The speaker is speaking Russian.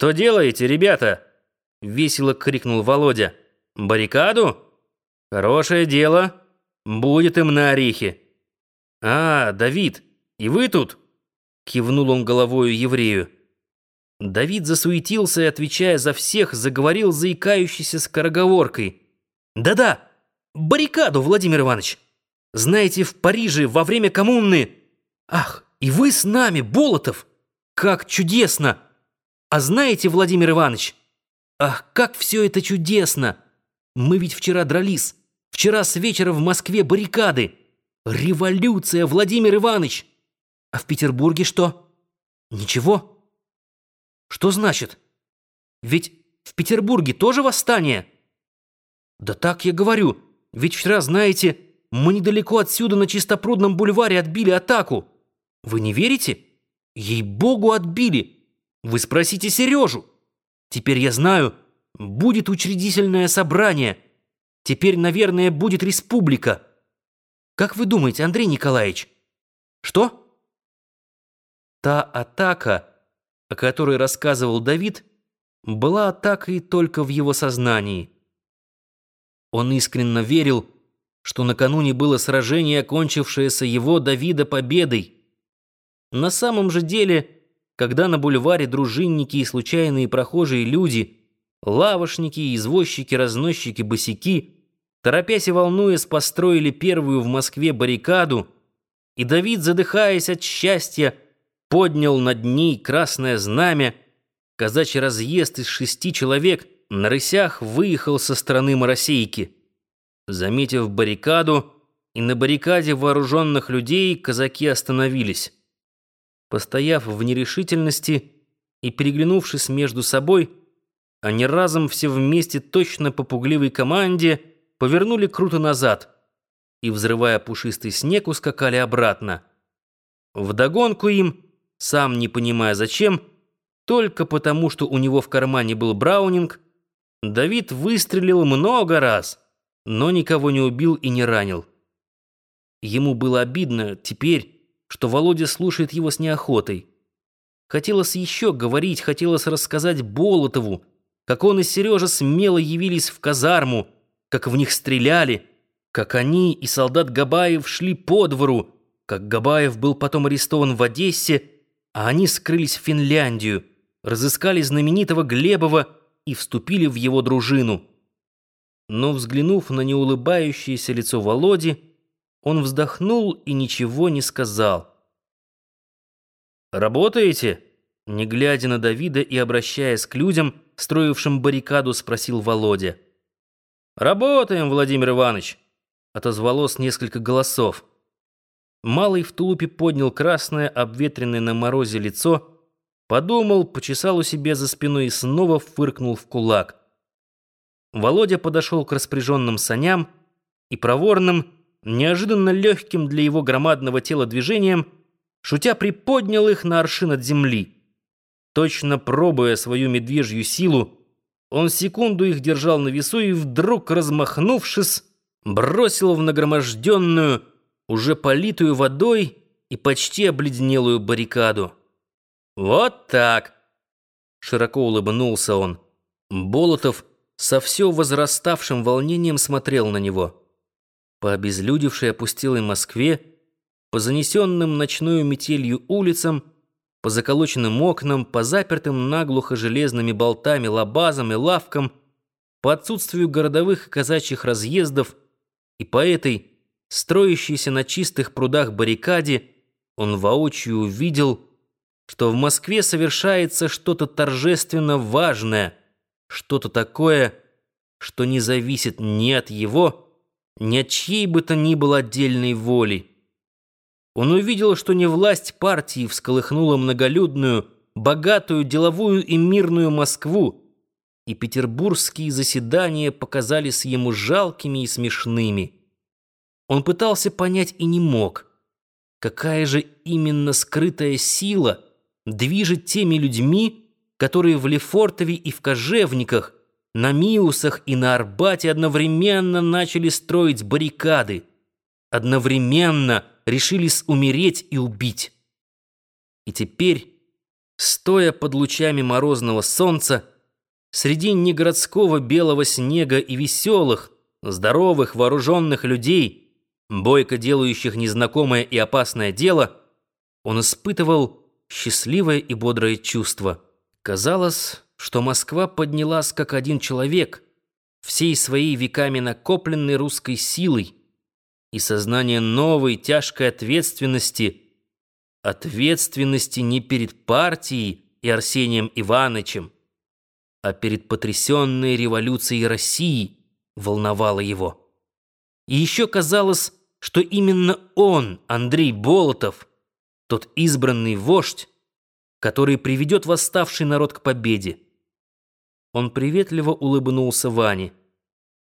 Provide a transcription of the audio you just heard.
«Что делаете, ребята?» — весело крикнул Володя. «Баррикаду? Хорошее дело. Будет им на орехи». «А, Давид, и вы тут?» — кивнул он головою еврею. Давид засуетился и, отвечая за всех, заговорил заикающейся скороговоркой. «Да-да, баррикаду, Владимир Иванович! Знаете, в Париже во время коммуны... Ах, и вы с нами, Болотов! Как чудесно! А знаете, Владимир Иванович, ах, как все это чудесно! Мы ведь вчера дрались, вчера с вечера в Москве баррикады. Революция, Владимир Иванович! А в Петербурге что? Ничего?» Что значит? Ведь в Петербурге тоже восстание? Да так я говорю. Ведь вчера, знаете, мы недалеко отсюда на Чистопрудном бульваре отбили атаку. Вы не верите? Ей-богу, отбили. Вы спросите Сережу. Теперь я знаю, будет учредительное собрание. Теперь, наверное, будет республика. Как вы думаете, Андрей Николаевич? Что? Та атака о которой рассказывал Давид, была атакой только в его сознании. Он искренне верил, что накануне было сражение, окончившееся его Давида победой. На самом же деле, когда на бульваре дружинники и случайные прохожие люди, лавошники, извозчики, разносчики, босяки, торопясь и волнуясь, построили первую в Москве баррикаду, и Давид, задыхаясь от счастья, поднял над ней красное знамя. Казачий разъезд из шести человек на рысях выехал со стороны Моросейки. Заметив баррикаду и на баррикаде вооруженных людей, казаки остановились. Постояв в нерешительности и переглянувшись между собой, они разом все вместе точно по пугливой команде повернули круто назад и, взрывая пушистый снег, ускакали обратно. Вдогонку им сам не понимая зачем, только потому, что у него в кармане был браунинг, Давид выстрелил много раз, но никого не убил и не ранил. Ему было обидно теперь, что Володя слушает его с неохотой. Хотелось еще говорить, хотелось рассказать Болотову, как он и Сережа смело явились в казарму, как в них стреляли, как они и солдат Габаев шли по двору, как Габаев был потом арестован в Одессе, а они скрылись в Финляндию, разыскали знаменитого Глебова и вступили в его дружину. Но, взглянув на неулыбающееся лицо Володи, он вздохнул и ничего не сказал. «Работаете?» Не глядя на Давида и обращаясь к людям, строившим баррикаду, спросил Володя. «Работаем, Владимир Иванович!» Отозвалось несколько голосов. Малый в тулупе поднял красное, обветренное на морозе лицо, подумал, почесал у себя за спиной и снова фыркнул в кулак. Володя подошел к распряженным саням и проворным, неожиданно легким для его громадного тела движением, шутя приподнял их на аршин от земли. Точно пробуя свою медвежью силу, он секунду их держал на весу и вдруг, размахнувшись, бросил в нагроможденную, уже политую водой и почти обледенелую баррикаду. «Вот так!» Широко улыбнулся он. Болотов со все возраставшим волнением смотрел на него. По обезлюдевшей опустелой Москве, по занесенным ночную метелью улицам, по заколоченным окнам, по запертым наглухо железными болтами, лабазам и лавкам, по отсутствию городовых и казачьих разъездов и по этой строящейся на чистых прудах баррикаде, он воочию увидел, что в Москве совершается что-то торжественно важное, что-то такое, что не зависит ни от его, ни от чьей бы то ни было отдельной воли. Он увидел, что не власть партии всколыхнула многолюдную, богатую, деловую и мирную Москву, и петербургские заседания показались ему жалкими и смешными. Он пытался понять и не мог, какая же именно скрытая сила движет теми людьми, которые в Лефортове и в Кожевниках, на Миусах и на Арбате одновременно начали строить баррикады, одновременно решились умереть и убить. И теперь стоя под лучами морозного солнца, среди негородского белого снега и веселых, здоровых, вооруженных людей, бойко делающих незнакомое и опасное дело, он испытывал счастливое и бодрое чувство. Казалось, что Москва поднялась как один человек, всей своей веками накопленной русской силой, и сознание новой тяжкой ответственности, ответственности не перед партией и Арсением Ивановичем, а перед потрясенной революцией России волновало его. И еще казалось, что именно он, Андрей Болотов, тот избранный вождь, который приведет восставший народ к победе. Он приветливо улыбнулся Ване.